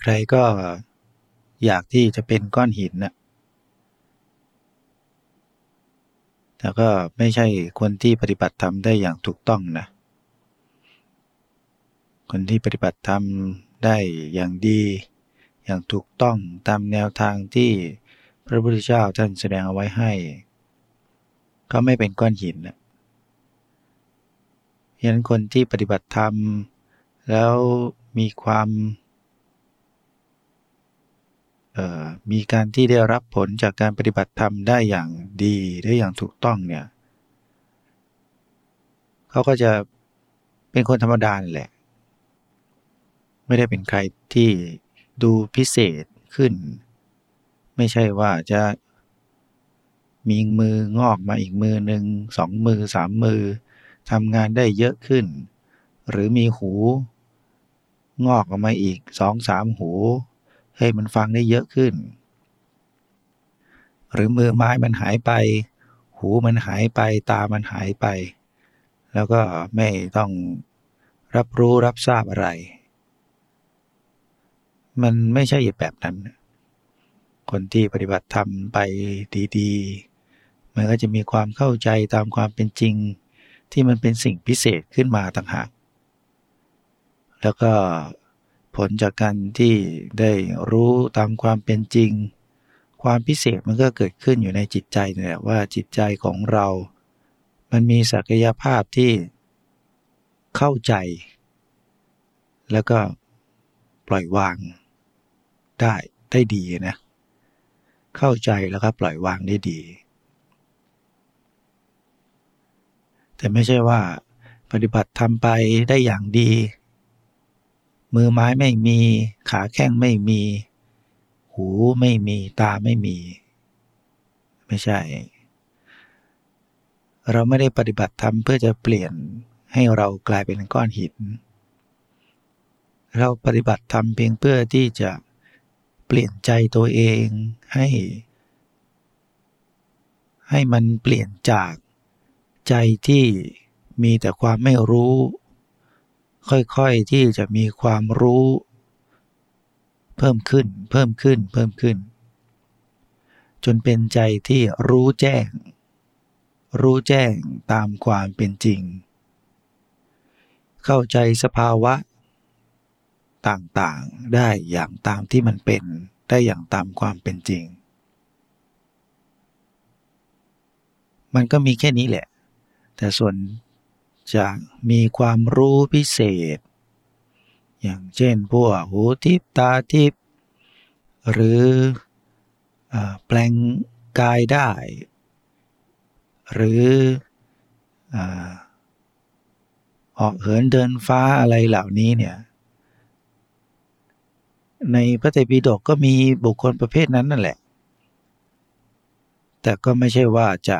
ใครๆก็อยากที่จะเป็นก้อนหินนะแต่ก็ไม่ใช่คนที่ปฏิบัติธรรมได้อย่างถูกต้องนะ คนที่ปฏิบัติธรรมได้อย่างดี อย่างถูกต้องตามแนวทางที่พระพุทธเจ้าท่านแสดงเอาไว้ให้ ก็ไม่เป็นก้อนหินนะฉะนั้นคนที่ปฏิบัติธรรม แล้วมีความ มีการที่ได้รับผลจากการปฏิบัติธรรมได้อย่างดีได้อย่างถูกต้องเนี่ยเขาก็จะเป็นคนธรรมดาแหละ ไม่ได้เป็นใครที่ดูพิเศษขึ้น ไม่ใช่ว่าจะมีมืองอกมาอีกมือหนึ่งสองมือสามมือทำงานได้เยอะขึ้น หรือมีหู งอกออกมาอีกสองสามหู ให้มันฟังได้เยอะขึ้น หรือมือไม้มันหายไป หูมันหายไปตามันหายไป แล้วก็ไม่ต้องรับรู้รับทราบอะไร มันไม่ใช่แบบนั้น คนที่ปฏิบัติธรรมไปดีๆ มันก็จะมีความเข้าใจตามความเป็นจริง ที่มันเป็นสิ่งพิเศษขึ้นมาต่างหาก แล้วก็ ผลจากการที่ได้รู้ตามความเป็นจริง ความพิเศษมันก็เกิดขึ้นอยู่ในจิตใจเนี่ยว่าจิตใจของเรา มันมีศักยภาพที่เข้าใจ แล้วก็ปล่อยวางได้ได้ดีนะ เข้าใจแล้วก็ปล่อยวางได้ดี แต่ไม่ใช่ว่า ปฏิบัติทำไปได้อย่างดี มือไม้ไม่มี ขาแข้งไม่มี หูไม่มี ตาไม่มี ไม่ใช่ เราไม่ได้ปฏิบัติธรรมเพื่อจะเปลี่ยนให้เรากลายเป็นก้อนหิน เราปฏิบัติธรรมเพียงเพื่อที่จะเปลี่ยนใจตัวเองให้ ให้มันเปลี่ยนจากใจที่มีแต่ความไม่รู้ ค่อยๆที่จะมีความรู้ เพิ่มขึ้น เพิ่มขึ้น เพิ่มขึ้น จนเป็นใจที่รู้แจ้ง รู้แจ้งตามความเป็นจริง เข้าใจสภาวะ ต่างๆได้อย่างตามที่มันเป็นได้อย่างตามความเป็นจริง มันก็มีแค่นี้แหละ แต่ส่วน จะมีความรู้พิเศษ อย่างเช่นพวกหูทิพตาทิพหรืออแปลงกายได้ หรือออกเหินเดินฟ้าอะไรเหล่านี้เนี่ย ในพระไตรปิฎกก็มีบุคคลประเภทนั้นนั่นแหละ แต่ก็ไม่ใช่ว่าจะ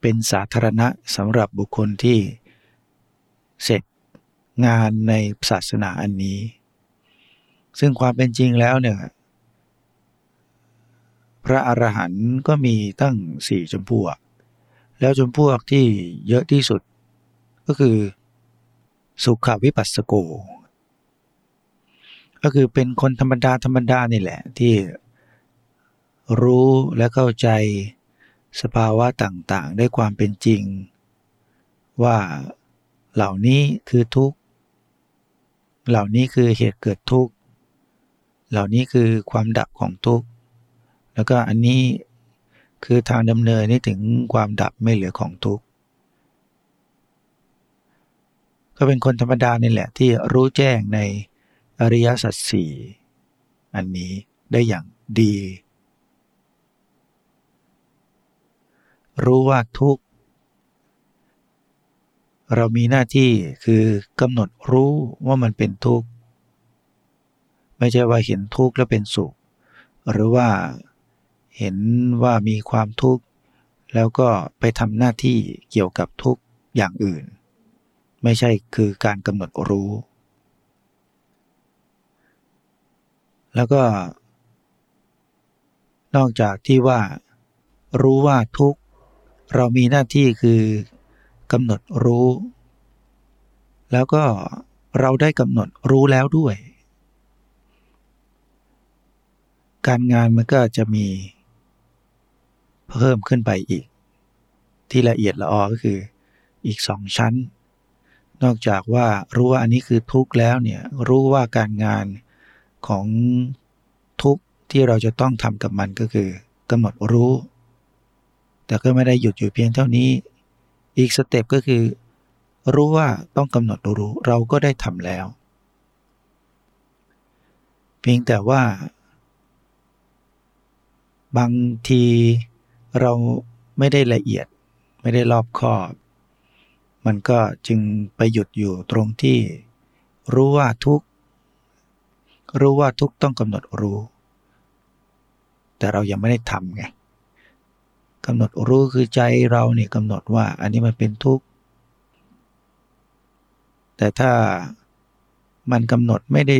เป็นสาธารณะสำหรับบุคคลที่ เสร็จงานในศาสนาอันนี้ ซึ่งความเป็นจริงแล้วเนี่ยพระอรหันต์ก็มีตั้งสี่จำพวก แล้วจำพวกที่เยอะที่สุดก็คือสุขวิปัสสโก ก็คือเป็นคนธรรมดาธรรมดานี่แหละที่รู้และเข้าใจสภาวะต่างๆ ได้ความเป็นจริง ว่า เหล่านี้คือทุกข์ เหล่านี้คือเหตุเกิดทุกข์ เหล่านี้คือความดับของทุกข์ แล้วก็อันนี้คือทางดำเนินนี่ถึงความดับไม่เหลือของทุกข์ ก็เป็นคนธรรมดานี่แหละที่รู้แจ้งในอริยสัจสี่อันนี้ได้อย่างดี รู้ว่าทุกข์ เรามีหน้าที่คือกำหนดรู้ว่ามันเป็นทุกข์ ไม่ใช่ว่าเห็นทุกข์แล้วเป็นสุข หรือว่าเห็นว่ามีความทุกข์ แล้วก็ไปทำหน้าที่เกี่ยวกับทุกข์อย่างอื่น ไม่ใช่คือการกำหนดรู้ แล้วก็ นอกจากที่ว่า รู้ว่าทุกข์ เรามีหน้าที่คือ กำหนดรู้ แล้วก็เราได้กำหนดรู้แล้วด้วย การงานมันก็จะมี เพิ่มขึ้นไปอีก ที่ละเอียดละออก็คืออีกสองชั้น นอกจากว่ารู้ว่าอันนี้คือทุกข์แล้วเนี่ยรู้ว่าการงานของทุกข์ที่เราจะต้องทำกับมันก็คือกำหนดรู้ แต่ก็ไม่ได้หยุดอยู่เพียงเท่านี้ อีกสเต็ปก็คือ รู้ว่าต้องกำหนดรู้เราก็ได้ทำแล้ว เพียงแต่ว่า บางทีเราไม่ได้ละเอียดไม่ได้รอบคอบ มันก็จึงไปหยุดอยู่ตรงที่ รู้ว่าทุกรู้ว่าทุกต้องกำหนดรู้ แต่เรายังไม่ได้ทำไง กำหนดรู้คือใจเราเนี่ยกำหนดว่าอันนี้มันเป็นทุกข์ แต่ถ้ามันกำหนดไม่ได้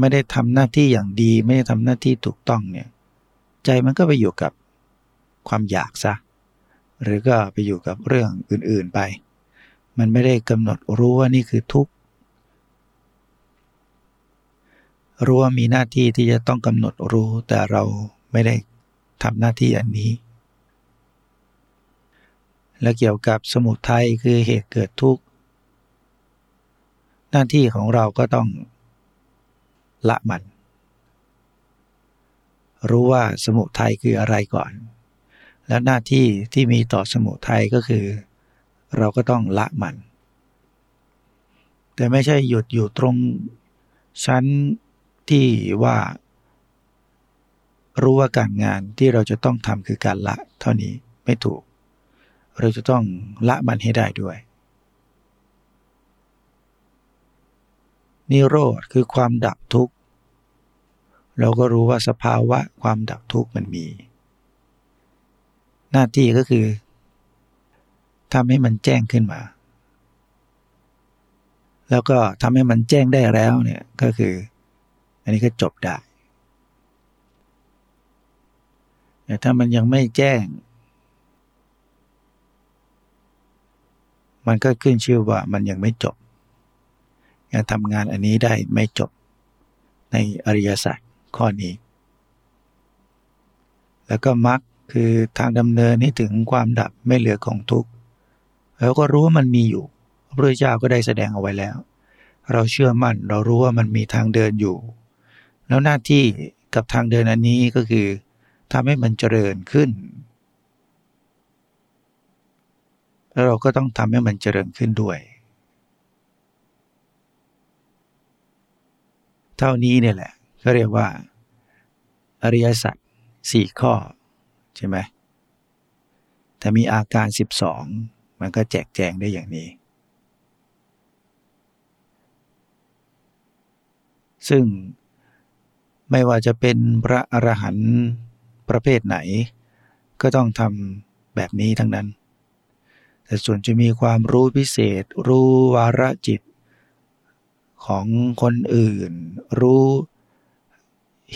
ไม่ได้ทำหน้าที่อย่างดี ไม่ได้ทำหน้าที่ถูกต้องเนี่ยใจมันก็ไปอยู่กับความอยากซะหรือก็ไปอยู่กับเรื่องอื่นๆไป มันไม่ได้กำหนดรู้ว่านี่คือทุกข์รู้ว่ามีหน้าที่ที่จะต้องกำหนดรู้แต่เราไม่ได้ทำหน้าที่อันนี้ และเกี่ยวกับสมุทัยคือเหตุเกิดทุกข์ หน้าที่ของเราก็ต้องละมัน รู้ว่าสมุทัยคืออะไรก่อน แล้วหน้าที่ที่มีต่อสมุทัยก็คือ เราก็ต้องละมัน แต่ไม่ใช่หยุดอยู่ตรงชั้นที่ว่ารู้ว่าการงานที่เราจะต้องทำคือการละเท่านี้ไม่ถูก เราจะต้องละมันให้ได้ด้วย นิโรธคือความดับทุกข์ เราก็รู้ว่าสภาวะความดับทุกข์มันมี หน้าที่ก็คือทำให้มันแจ้งขึ้นมา แล้วก็ทำให้มันแจ้งได้แล้วเนี่ยก็คือ อันนี้ก็จบได้แต่ถ้ามันยังไม่แจ้ง มันก็ขึ้นชื่อว่ามันยังไม่จบ ยังทำงานอันนี้ได้ไม่จบในอริยสัจข้อนี้ แล้วก็มรรคคือทางดำเนินให้ถึงความดับไม่เหลือของทุกข์แล้วก็รู้ว่ามันมีอยู่ พระพุทธเจ้าก็ได้แสดงเอาไว้แล้ว เราเชื่อมั่นเรารู้ว่ามันมีทางเดินอยู่ แล้วหน้าที่กับทางเดินอันนี้ก็คือทำให้มันเจริญขึ้น แล้วเราก็ต้องทำให้มันเจริญขึ้นด้วย เท่านี้เนี่ยแหละก็เรียกว่า อริยสัจสี่ข้อ ใช่ไหมแต่มีอาการ 12 มันก็แจกแจงได้อย่างนี้ ซึ่งไม่ว่าจะเป็นพระอรหันต์ประเภทไหน ก็ต้องทำแบบนี้ทั้งนั้น แต่ส่วนจะมีความรู้พิเศษ รู้วาระจิต ของคนอื่น รู้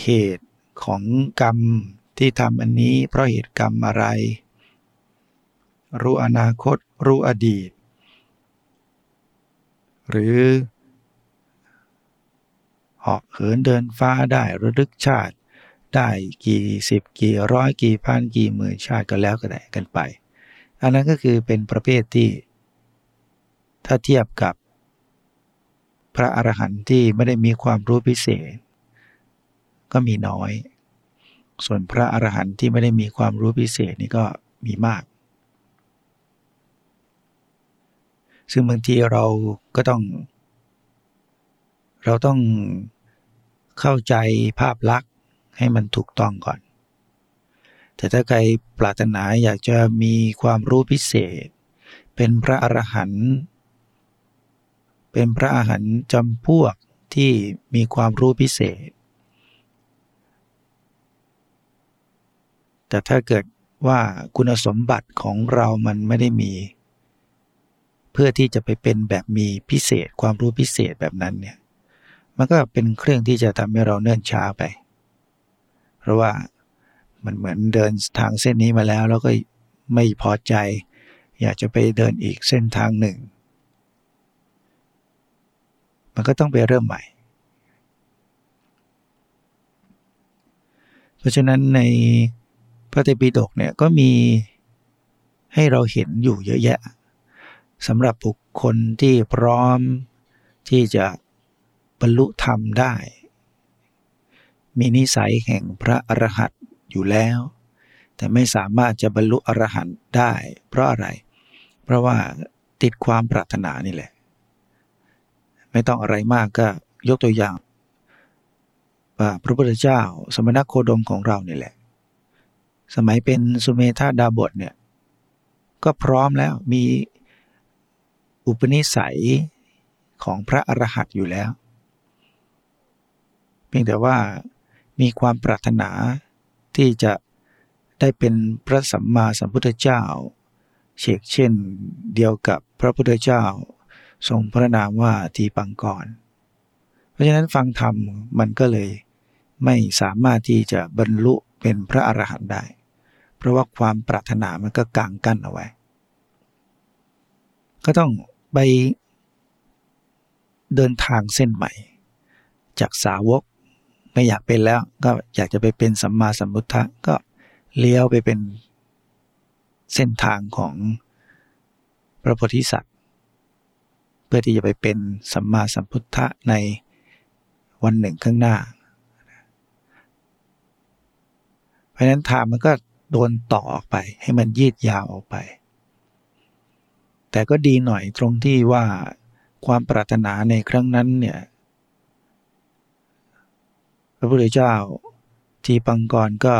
เหตุของกรรมที่ทำอันนี้เพราะเหตุกรรมอะไร รู้อนาคต รู้อดีต หรือเหาะเหินเดินฟ้าได้ระลึกชาติ ได้กี่สิบกี่ร้อยกี่พันกี่หมื่นชาติก็แล้วก็ได้กันไป อันนั้นก็คือเป็นประเภทที่ ถ้าเทียบกับ พระอรหันต์ที่ไม่ได้มีความรู้พิเศษ ก็มีน้อย ส่วนพระอรหันต์ที่ไม่ได้มีความรู้พิเศษนี่ก็มีมาก ซึ่งบางทีเราก็ต้อง เราต้องเข้าใจภาพลักษณ์ให้มันถูกต้องก่อน แต่ถ้าใครปรารถนาอยากจะมีความรู้พิเศษ เป็นพระอรหันต์เป็นพระอรหันต์จำพวกที่มีความรู้พิเศษ แต่ถ้าเกิดว่าคุณสมบัติของเรามันไม่ได้มี เพื่อที่จะไปเป็นแบบมีพิเศษ ความรู้พิเศษแบบนั้นเนี่ยมันก็เป็นเครื่องที่จะทำให้เราเนิ่นช้าไป เพราะว่า มันเหมือนเดินทางเส้นนี้มาแล้ว แล้วก็ไม่พอใจ อยากจะไปเดินอีกเส้นทางหนึ่ง มันก็ต้องไปเริ่มใหม่ เพราะฉะนั้นในพระเตปิฎกเนี่ยก็มีให้เราเห็นอยู่เยอะแยะสำหรับบุคคลที่พร้อมที่จะบรรลุธรรมได้ มีนิสัยแห่งพระอรหันต์ อยู่แล้ว แต่ไม่สามารถจะบรรลุอรหันต์ได้ เพราะอะไร เพราะว่าติดความปรารถนานี่แหละ ไม่ต้องอะไรมากก็ยกตัวอย่างพระพุทธเจ้า สมณโคดมของเรานี่แหละ สมัยเป็นสุเมธาดาบทเนี่ยก็พร้อมแล้วมีอุปนิสัยของพระอรหันต์อยู่แล้ว เพียงแต่ว่ามีความปรารถนา ที่จะได้เป็นพระสัมมาสัมพุทธเจ้า เชกเช่นเดียวกับพระพุทธเจ้า ทรงพระนามว่าทีปังกร เพราะฉะนั้นฟังธรรมมันก็เลยไม่สามารถที่จะบรรลุเป็นพระอรหันต์ได้ เพราะว่าความปรารถนามันก็กางกั้นเอาไว้ ก็ต้องไปเดินทางเส้นใหม่ จากสาวก ไม่อยากเป็นแล้ว ก็อยากจะไปเป็นสัมมาสัมพุทธะก็เลี้ยวไปเป็นเส้นทางของพระโพธิสัตว์เพื่อที่จะไปเป็นสัมมาสัมพุทธะในวันหนึ่งข้างหน้า เพราะนั้นทางมันก็โดนต่อออกไปให้มันยืดยาวออกไป แต่ก็ดีหน่อยตรงที่ว่าความปรารถนาในครั้งนั้นเนี่ย พระพุทธเจ้าที่ปังกรก็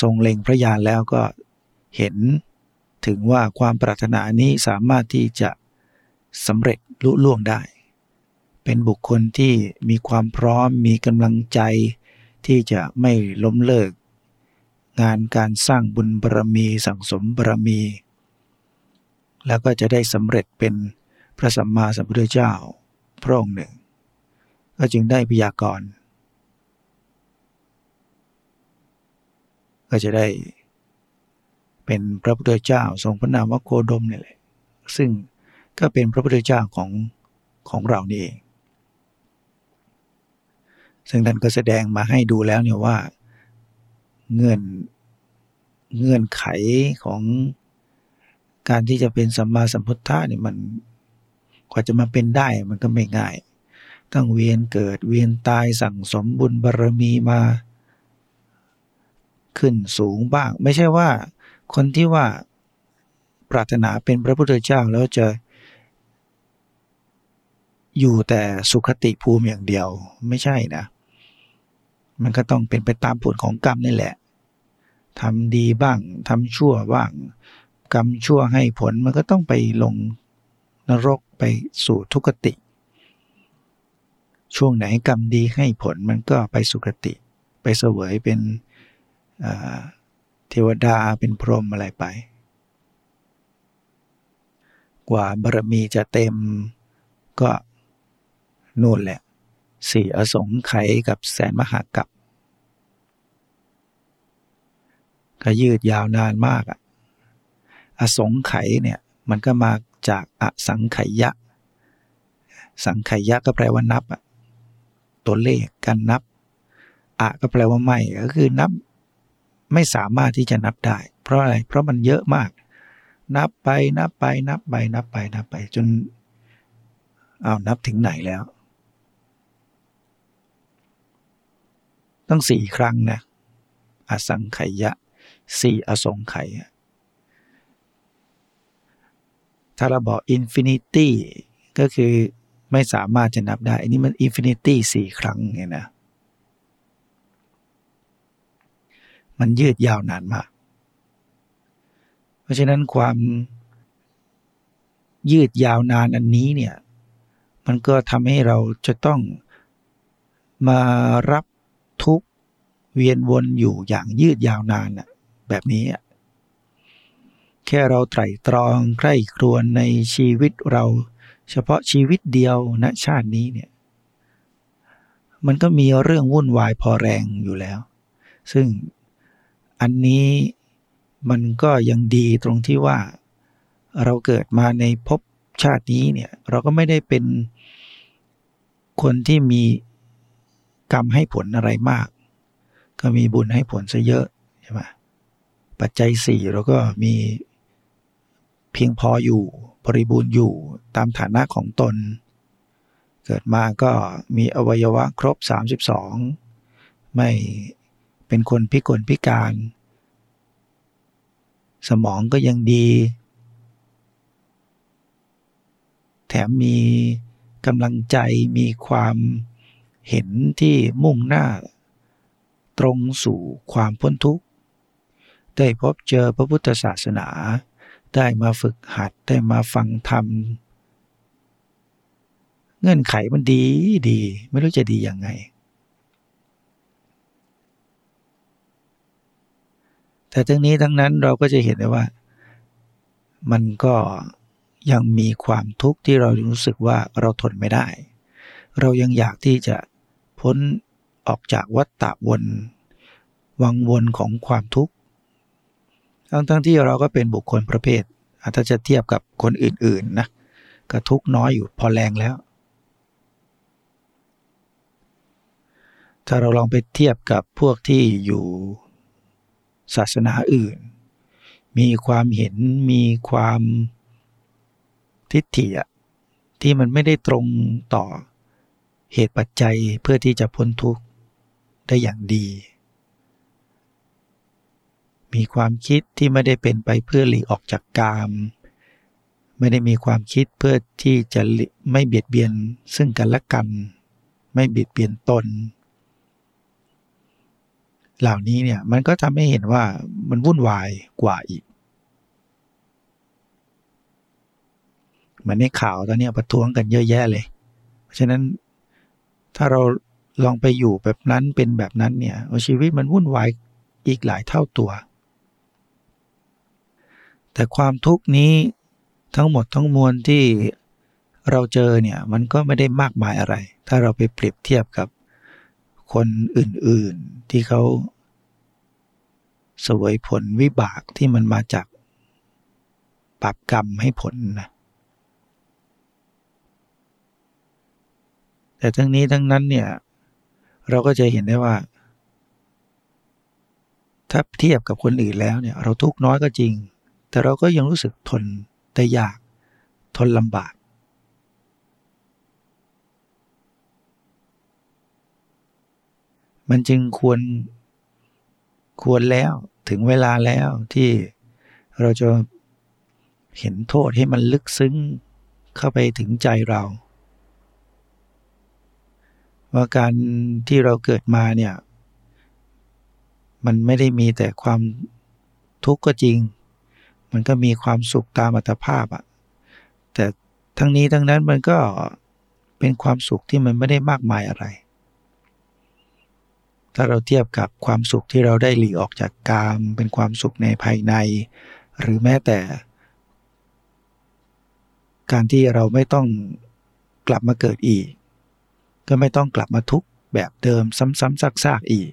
ทรงเล็งพระญาณแล้วก็เห็นถึงว่าความปรารถนานี้สามารถที่จะสำเร็จลุล่วงได้ เป็นบุคคลที่มีความพร้อมมีกำลังใจที่จะไม่ล้มเลิก งานการสร้างบุญบารมีสั่งสมบารมี แล้วก็จะได้สำเร็จเป็นพระสัมมาสัมพุทธเจ้าพระองค์หนึ่ง ก็จึงได้พยากรณ์ ก็จะได้เป็นพระพุทธเจ้าทรงพระนามว่าโคดมนี่แหละซึ่งก็เป็นพระพุทธเจ้าของของเรานี่เอง ซึ่งท่านก็แสดงมาให้ดูแล้วเนี่ยว่าเงื่อนเงื่อนไขของการที่จะเป็นสัมมาสัมพุทธะเนี่ยมันกว่าจะมาเป็นได้มันก็ไม่ง่าย ต้องเวียนเกิดเวียนตายสั่งสมบุญบารรมีมา ขึ้นสูงบ้าง ไม่ใช่ว่าคนที่ว่าปรารถนาเป็นพระพุทธเจ้าแล้วจะอยู่แต่สุขติภูมิอย่างเดียวไม่ใช่นะ มันก็ต้องเป็นไปตามผลของกรรมนี่แหละทำดีบ้างทำชั่วบ้าง กรรมชั่วให้ผลมันก็ต้องไปลงนรกไปสู่ทุกติ ช่วงไหนกรรมดีให้ผลมันก็ไปสุคติ ไปเสวยเป็น เทวดาเป็นพรหมอะไรไป กว่าบารมีจะเต็มก็นู่นแหละ สี่อสงไขยกับแสนมหากับก็ยืดยาวนานมากอะอสงไขยเนี่ยมันก็มาจากอสังไขยะ สังไขยะก็แปลว่านับอะตัวเลขการนับอะก็แปลว่าไม่ก็คือนับ ไม่สามารถที่จะนับได้ เพราะอะไร เพราะมันเยอะมาก นับไปนับไป นับไป นับไป นับไป จนเอานับถึงไหนแล้วต้องสี่ครั้งนะอสังไขยะสี่อสงไขยถ้าเราบอก infinity ก็คือไม่สามารถจะนับได้อันนี้มัน infinity สี่ครั้งไงนะ มันยืดยาวนานมาก เพราะฉะนั้นความยืดยาวนานอันนี้เนี่ย มันก็ทำให้เราจะต้องมารับทุกเวียนวนอยู่อย่างยืดยาวนานน่ะแบบนี้ แค่เราไตร่ตรองใคร่ครวญในชีวิตเรา เฉพาะชีวิตเดียวณชาตินี้เนี่ย มันก็มีเรื่องวุ่นวายพอแรงอยู่แล้ว ซึ่ง อันนี้มันก็ยังดีตรงที่ว่าเราเกิดมาในภพชาตินี้เนี่ยเราก็ไม่ได้เป็นคนที่มีกรรมให้ผลอะไรมาก ก็มีบุญให้ผลซะเยอะใช่ไหมปัจจัยสี่เราก็มีเพียงพออยู่บริบูรณ์อยู่ตามฐานะของตน เกิดมาก็มีอวัยวะครบ 32 ไม่ เป็นคนพิกลพิการ สมองก็ยังดี แถมมีกำลังใจมีความเห็นที่มุ่งหน้า ตรงสู่ความพ้นทุกข์ ได้พบเจอพระพุทธศาสนา ได้มาฝึกหัดได้มาฟังธรรม เงื่อนไขมันดีดี ไม่รู้จะดียังไง แต่ทั้งนี้ทั้งนั้นเราก็จะเห็นได้ว่า มันก็ยังมีความทุกข์ที่เรารู้สึกว่าเราทนไม่ได้ เรายังอยากที่จะพ้นออกจากวัฏฏะวนวังวนของความทุกข์ ทั้งทั้งที่เราก็เป็นบุคคลประเภทถ้าจะเทียบกับคนอื่นๆนะก็ทุกน้อยอยู่พอแรงแล้ว ถ้าเราลองไปเทียบกับพวกที่อยู่ ศาสนาอื่น มีความเห็นมีความทิฏฐิอะที่มันไม่ได้ตรงต่อเหตุปัจจัยเพื่อที่จะพ้นทุกข์ได้อย่างดี มีความคิดที่ไม่ได้เป็นไปเพื่อหลีกออกจากกาม ไม่ได้มีความคิดเพื่อที่จะไม่เบียดเบียนซึ่งกันและกัน ไม่เบียดเบียนตน เหล่านี้เนี่ยมันก็ทำให้เห็นว่ามันวุ่นวายกว่าอีก เหมือนในข่าวตอนนี้ประท้วงกันเยอะแยะเลย เพราะฉะนั้นถ้าเราลองไปอยู่แบบนั้นเป็นแบบนั้นเนี่ยชีวิตมันวุ่นวายอีกหลายเท่าตัว แต่ความทุกข์นี้ทั้งหมดทั้งมวลที่เราเจอเนี่ยมันก็ไม่ได้มากมายอะไร ถ้าเราไปเปรียบเทียบกับ คนอื่นๆที่เขาสวยผลวิบากที่มันมาจากปรับกรรมให้ผลนะแต่ทั้งนี้ทั้งนั้นเนี่ยเราก็จะเห็นได้ว่า ถ้าเทียบกับคนอื่นแล้วเนี่ย เราทุกน้อยก็จริง แต่เราก็ยังรู้สึกทนได้ยากทนลำบาก มันจึงควรควรแล้วถึงเวลาแล้วที่เราจะเห็นโทษให้มันลึกซึ้งเข้าไปถึงใจเรา ว่าการที่เราเกิดมาเนี่ย มันไม่ได้มีแต่ความทุกข์ก็จริง มันก็มีความสุขตามอัตภาพอะแต่ทั้งนี้ทั้งนั้นมันก็เป็นความสุขที่มันไม่ได้มากมายอะไร ถ้าเราเทียบกับความสุขที่เราได้หลีออกจากกาม เป็นความสุขในภายใน หรือแม้แต่ การที่เราไม่ต้องกลับมาเกิดอีก ก็ไม่ต้องกลับมาทุกข์แบบเดิมซ้ำๆซากๆอีก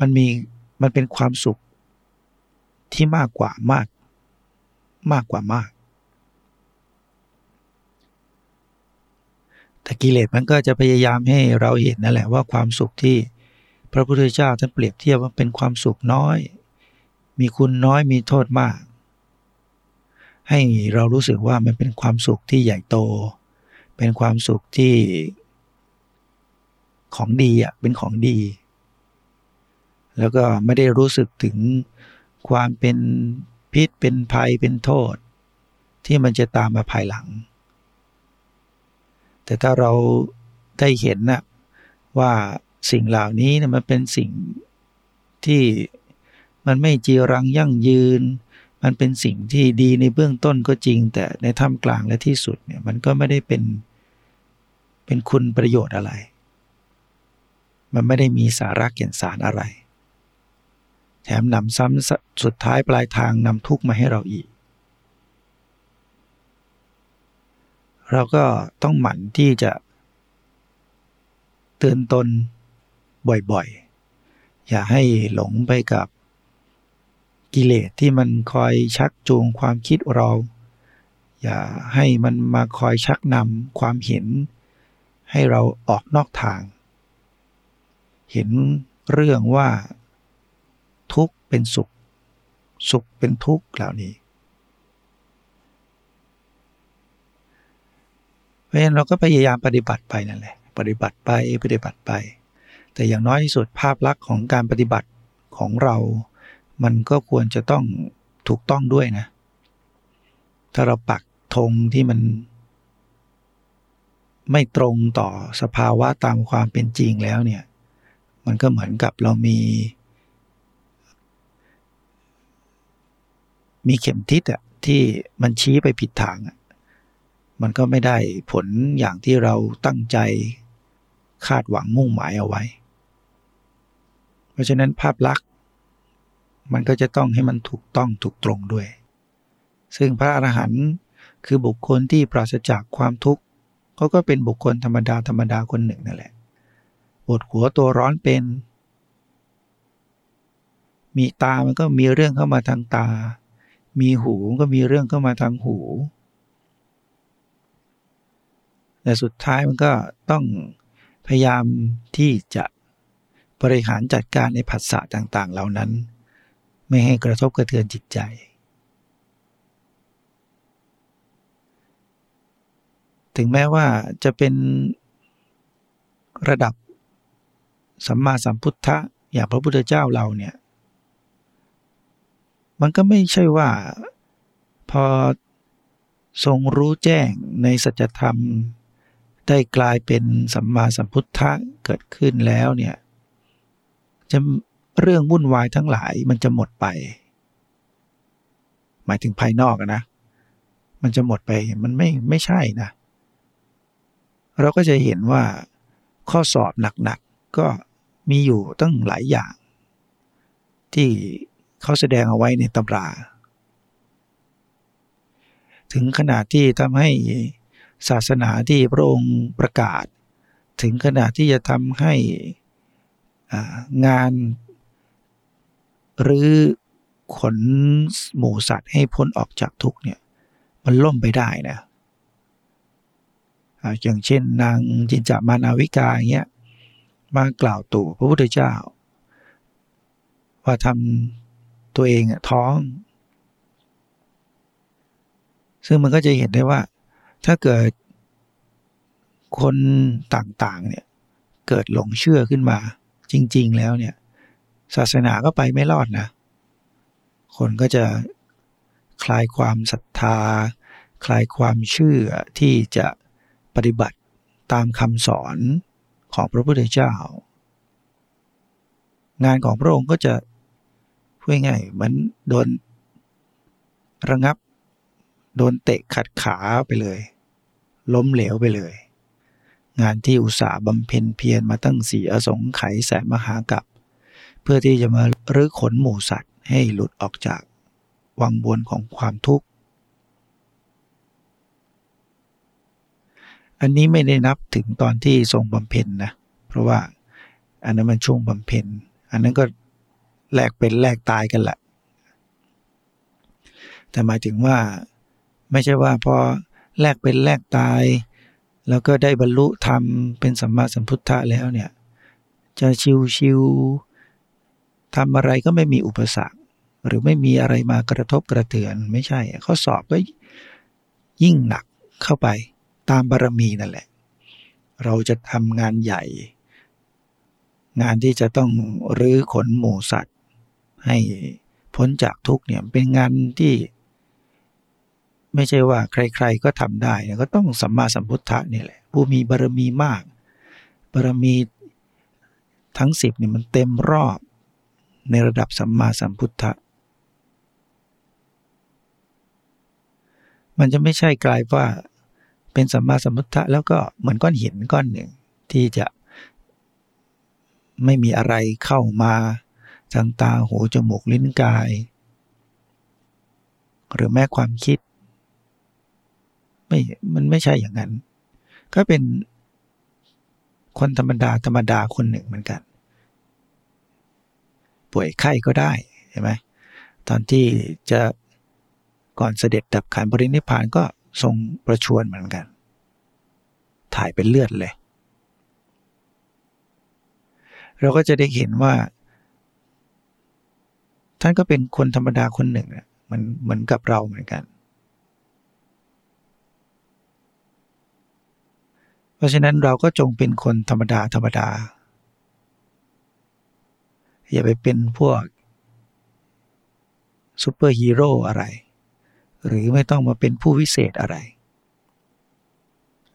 มันมีมันเป็นความสุขที่มากกว่ามาก มากกว่ามาก แต่กิเลสมันก็จะพยายามให้เราเห็นนั่นแหละว่าความสุขที่ พระพุทธเจ้าท่านเปรียบเทียบว่าเป็นความสุขน้อย มีคุณน้อยมีโทษมาก ให้เรารู้สึกว่ามันเป็นความสุขที่ใหญ่โต เป็นความสุขที่ ของดีอะเป็นของดี แล้วก็ไม่ได้รู้สึกถึงความเป็นพิษเป็นภัยเป็นโทษ ที่มันจะตามมาภายหลัง แต่ถ้าเราได้เห็นนะว่า สิ่งเหล่านี้นะมันเป็นสิ่งที่มันไม่จีรังยั่งยืน มันเป็นสิ่งที่ดีในเบื้องต้นก็จริง แต่ในท่ามกลางและที่สุดเนี่ยมันก็ไม่ได้เป็นเป็นคุณประโยชน์อะไร มันไม่ได้มีสาระเกี่ยนสารอะไร แถมนำซ้ำสุดท้ายปลายทางนำทุกข์มาให้เราอีก เราก็ต้องหมั่นที่จะเตือนตน บ่อยๆ อย่าให้หลงไปกับกิเลสที่มันคอยชักจูงความคิดเรา อย่าให้มันมาคอยชักนำความเห็น ให้เราออกนอกทาง เห็นเรื่องว่าทุกข์เป็นสุข สุขเป็นทุกข์เหล่านี้ เพราะฉะนั้นเราก็พยายามปฏิบัติไปนั่นแหละ ปฏิบัติไปปฏิบัติไป แต่อย่างน้อยที่สุดภาพลักษณ์ของการปฏิบัติของเรา มันก็ควรจะต้องถูกต้องด้วยนะ ถ้าเราปักธงที่มัน ไม่ตรงต่อสภาวะตามความเป็นจริงแล้วเนี่ย มันก็เหมือนกับเรามี มีเข็มทิศอะที่มันชี้ไปผิดทางอะมันก็ไม่ได้ผลอย่างที่เราตั้งใจคาดหวังมุ่งหมายเอาไว้ ราะฉะนั้นภาพลักษณ์มันก็จะต้องให้มันถูกต้องถูกตรงด้วย ซึ่งพระอรหันต์คือบุคคลที่ปราศจากความทุกข์เขาก็เป็นบุคคลธรรมดาธรรมดาคนหนึ่งนั่นแหละปวดหัวตัวร้อนเป็น มีตามันก็มีเรื่องเข้ามาทางตา มีหูก็มีเรื่องเข้ามาทางหูแต่สุดท้ายมันก็ต้องพยายามที่จะ บริหารจัดการในผัสสะต่างๆ เหล่านั้น ไม่ให้กระทบกระเทือนจิตใจ ถึงแม้ว่าจะเป็นระดับสัมมาสัมพุทธะอย่างพระพุทธเจ้าเราเนี่ย มันก็ไม่ใช่ว่าพอทรงรู้แจ้งในสัจธรรม ได้กลายเป็นสัมมาสัมพุทธะเกิดขึ้นแล้วเนี่ย จะเรื่องวุ่นวายทั้งหลายมันจะหมดไป หมายถึงภายนอกนะ มันจะหมดไปมันไม่ไม่ใช่นะ เราก็จะเห็นว่าข้อสอบหนักๆก็มีอยู่ตั้งหลายอย่าง ที่เขาแสดงเอาไว้ในตำรา ถึงขนาดที่ทำให้ศาสนาที่พระองค์ประกาศ ถึงขนาดที่จะทำให้ งานหรือขนหมูสัตว์ให้พ้นออกจากทุกเนี่ยมันล่มไปได้นะอย่างเช่นนางจินจามานาวิกาอย่างเงี้ยมากล่าวตู่พระพุทธเจ้า ว่าทำตัวเองท้อง ซึ่งมันก็จะเห็นได้ว่า ถ้าเกิดคนต่างๆเนี่ยเกิดหลงเชื่อขึ้นมา จริง ๆ แล้วเนี่ย ศาสนาก็ไปไม่รอดนะ คนก็จะคลายความศรัทธา คลายความเชื่อที่จะปฏิบัติตามคำสอนของพระพุทธเจ้า งานของพระองค์ก็จะพูดง่ายเหมือนโดนระงับ โดนเตะขัดขาไปเลย ล้มเหลวไปเลย งานที่อุตสาห์บำเพ็ญเพียรมาตั้งสี่อสงไขยแสนมหากับ เพื่อที่จะมารื้อขนหมูสัตว์ให้หลุดออกจากวังวนของความทุกข์ อันนี้ไม่ได้นับถึงตอนที่ทรงบำเพ็ญนะ เพราะว่าอันนั้นมันช่วงบำเพ็ญ อันนั้นก็แลกเป็นแลกตายกันแหละ แต่หมายถึงว่าไม่ใช่ว่าพอแลกเป็นแลกตาย แล้วก็ได้บรรลุธรรมเป็นสัมมาสัมพุทธะแล้วเนี่ย จะชิวๆทำอะไรก็ไม่มีอุปสรรค หรือไม่มีอะไรมากระทบกระเทือนไม่ใช่ข้อสอบก็ยิ่งหนักเข้าไปตามบารมีนั่นแหละ เราจะทำงานใหญ่ งานที่จะต้องรื้อขนหมูสัตว์ ให้พ้นจากทุกเนี่ยเป็นงานที่ ไม่ใช่ว่าใครๆก็ทำได้ก็ต้องสัมมาสัมพุทธะนี่แหละ ผู้มีบารมีมาก บารมีทั้งสิบเนี่ยมันเต็มรอบในระดับสัมมาสัมพุทธะมันจะไม่ใช่กลายว่าเป็นสัมมาสัมพุทธะแล้วก็เหมือนก้อนหินก้อนหนึ่ง ที่จะไม่มีอะไรเข้ามาทางตาหูจมูกลิ้นกาย หรือแม้ความคิด ไม่มันไม่ใช่อย่างนั้น ก็เป็นคนธรรมดาธรรมดาคนหนึ่งเหมือนกัน ป่วยไข้ก็ได้ใช่ไหมตอนที่จะก่อนเสด็จดับขันบริณิพานก็ทรงประชวรเหมือนกัน ถ่ายเป็นเลือดเลย เราก็จะได้เห็นว่า ท่านก็เป็นคนธรรมดาคนหนึ่งเหมันเหมือนกับเราเหมือนกัน เพราะฉะนั้นเราก็จงเป็นคนธรรมดาธรรมดา อย่าไปเป็นพวกซูเปอร์ฮีโร่อะไร หรือไม่ต้องมาเป็นผู้วิเศษอะไร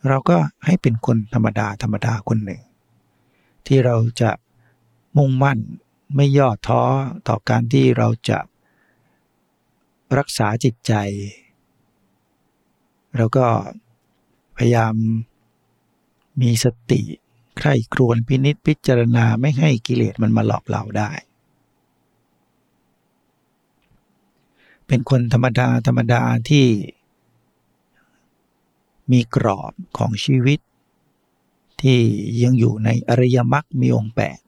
เราก็ให้เป็นคนธรรมดาธรรมดาคนหนึ่ง ที่เราจะมุ่งมั่นไม่ย่อท้อต่อการที่เราจะรักษาจิตใจ แล้วก็พยายาม มีสติใคร่ครวญพินิษพิจารณาไม่ให้กิเลสมันมาหลอกเราได้ เป็นคนธรรมดาธรรมดาที่มีกรอบของชีวิต ที่ยังอยู่ในอริยมรรคมีองค์แปด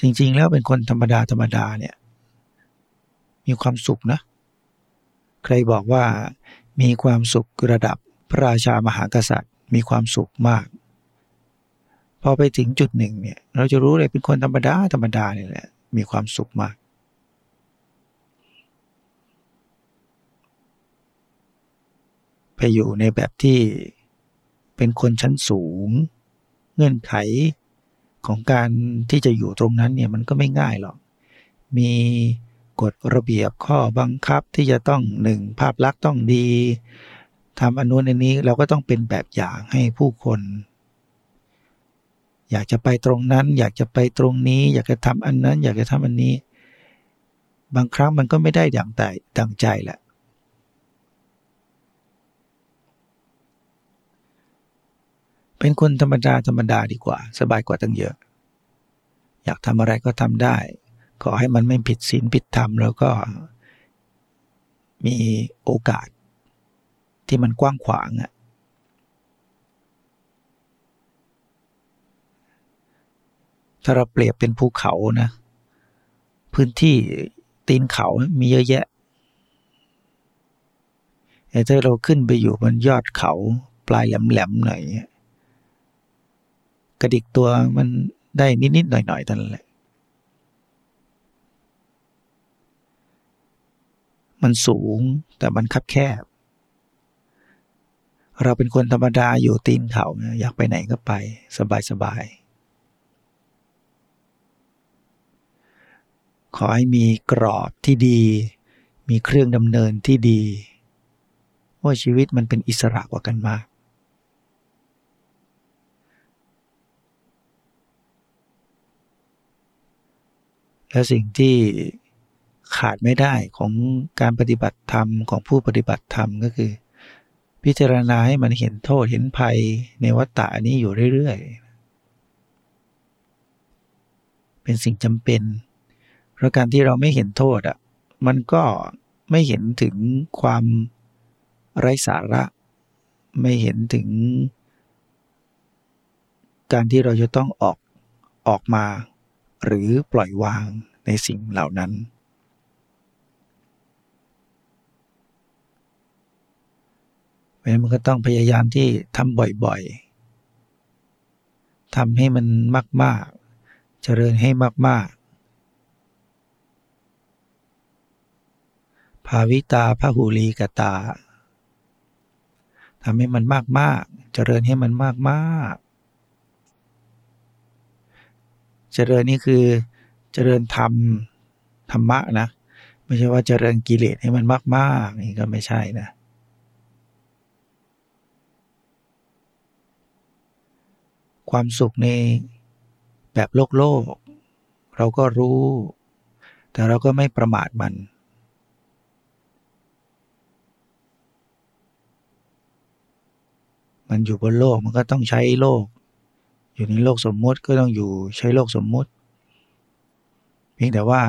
จริงๆ แล้วเป็นคนธรรมดาธรรมดาเนี่ย มีความสุขนะ ใครบอกว่ามีความสุขระดับพระราชามหากษัตริย์ มีความสุขมาก พอไปถึงจุดหนึ่งเนี่ย เราจะรู้เลยเป็นคนธรรมดาธรรมดาเนี่ยแหละมีความสุขมาก ไปอยู่ในแบบที่เป็นคนชั้นสูง เงื่อนไขของการที่จะอยู่ตรงนั้นเนี่ยมันก็ไม่ง่ายหรอก มี กฎระเบียบข้อบังคับที่จะต้องหนึ่งภาพลักษณ์ต้องดีทำอนุนนี้เราก็ต้องเป็นแบบอย่างให้ผู้คน อยากจะไปตรงนั้น อยากจะไปตรงนี้ อยากจะทำอันนั้น อยากจะทำอันนี้ บางครั้งมันก็ไม่ได้ดังใจดังใจแหละเป็นคนธรรมดาธรรมดาดีกว่า สบายกว่าตั้งเยอะ อยากทำอะไรก็ทำได้ ขอให้มันไม่ผิดศีลผิดธรรมแล้วก็มีโอกาสที่มันกว้างขวางอะถ้าเราเปรียบเป็นภูเขานะ พื้นที่ตีนเขามีเยอะแยะแต่ถ้าเราขึ้นไปอยู่บนยอดเขาปลายแหลมๆหน่อยกระดิกตัวมันได้นิดๆหน่อยๆตอนนั้นแหละ มันสูงแต่มันคับแคบ เราเป็นคนธรรมดาอยู่ตีนเขาอยากไปไหนก็ไป สบายๆขอให้มีกรอบที่ดี มีเครื่องดำเนินที่ดีว่าชีวิตมันเป็นอิสระกว่ากันมาก และสิ่งที่ ขาดไม่ได้ของการปฏิบัติธรรมของผู้ปฏิบัติธรรมก็คือ พิจารณาให้มันเห็นโทษเห็นภัยในวัฏฏะนี้อยู่เรื่อยๆ เป็นสิ่งจำเป็น เพราะการที่เราไม่เห็นโทษอะมันก็ไม่เห็นถึงความไร้สาระ ไม่เห็นถึง การที่เราจะต้องออกออกมา หรือปล่อยวางในสิ่งเหล่านั้น เพ ราะนั้นมันก็ต้องพยายามที่ทำบ่อยๆทำให้มันมาก ๆ เจริญให้มาก ๆ ภาวิตาพหูลีกตาทำให้มันมาก ๆ เจริญให้มันมาก ๆ เจริญนี่คือเจริญธรรมธรรมะนะ ไม่ใช่ว่าเจริญกิเลสให้มันมาก ๆ นี่ก็ไม่ใช่นะ ความสุขในแบบโลกโลก เราก็รู้ แต่เราก็ไม่ประมาทมัน มันอยู่บนโลกมันก็ต้องใช้โลก อยู่ในโลกสมมุติก็ต้องอยู่ใช้โลกสมมุติ เพียงแต่ว่า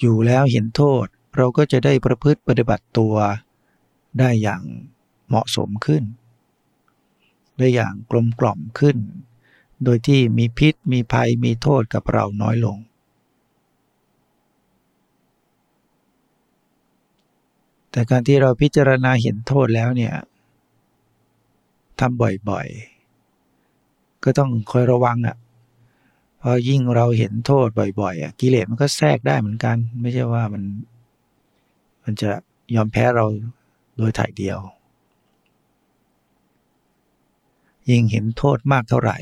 อยู่แล้วเห็นโทษเราก็จะได้ประพฤติปฏิบัติตัวได้อย่างเหมาะสมขึ้น ได้อย่างกลมกล่อมขึ้น โดยที่มีพิษมีภัยมีโทษกับเราน้อยลง แต่การที่เราพิจารณาเห็นโทษแล้วเนี่ยทำบ่อยๆ ก็ต้องคอยระวังอะ่ะอยิ่งเราเห็นโทษบ่อยๆอะกิเลสมันก็แทรกได้เหมือนกัน ไม่ใช่ว่ามัน มันจะยอมแพ้เราโดยถ่ายเดียว ยิ่งเห็นโทษมากเท่าไหร่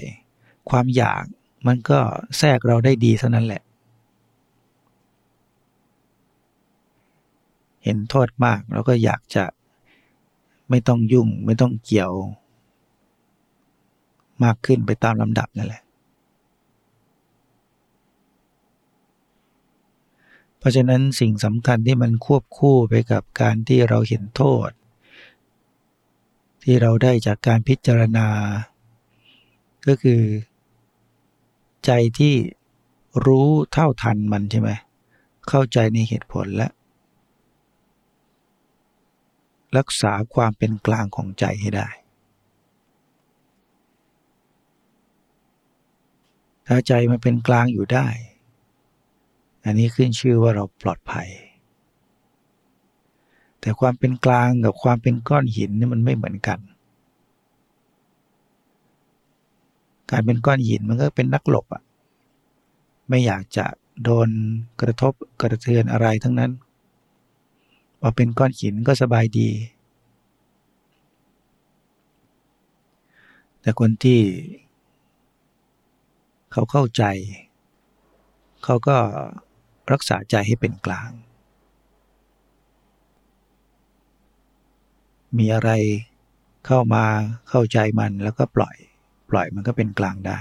ความอยากมันก็แทรกเราได้ดีเท่านั้นแหละ เห็นโทษมากเราก็อยากจะไม่ต้องยุ่งไม่ต้องเกี่ยว มากขึ้นไปตามลำดับนั่นแหละ เพราะฉะนั้นสิ่งสำคัญที่มันควบคู่ไปกับการที่เราเห็นโทษ ที่เราได้จากการพิจารณา ก็คือ ใจที่รู้เท่าทันมันใช่ไหมเข้าใจในเหตุผลและ รักษาความเป็นกลางของใจให้ได้ ถ้าใจมันเป็นกลางอยู่ได้ อันนี้ขึ้นชื่อว่าเราปลอดภัย แต่ความเป็นกลางกับความเป็นก้อนหินนี่มันไม่เหมือนกัน การเป็นก้อนหินมันก็เป็นนักหลบอะไม่อยากจะโดนกระทบกระเทือนอะไรทั้งนั้นพอเป็นก้อนหินก็สบายดี แต่คนที่ เขาเข้าใจ เขาก็รักษาใจให้เป็นกลาง มีอะไรเข้ามาเข้าใจมันแล้วก็ปล่อย ปล่อยมันก็เป็นกลางได้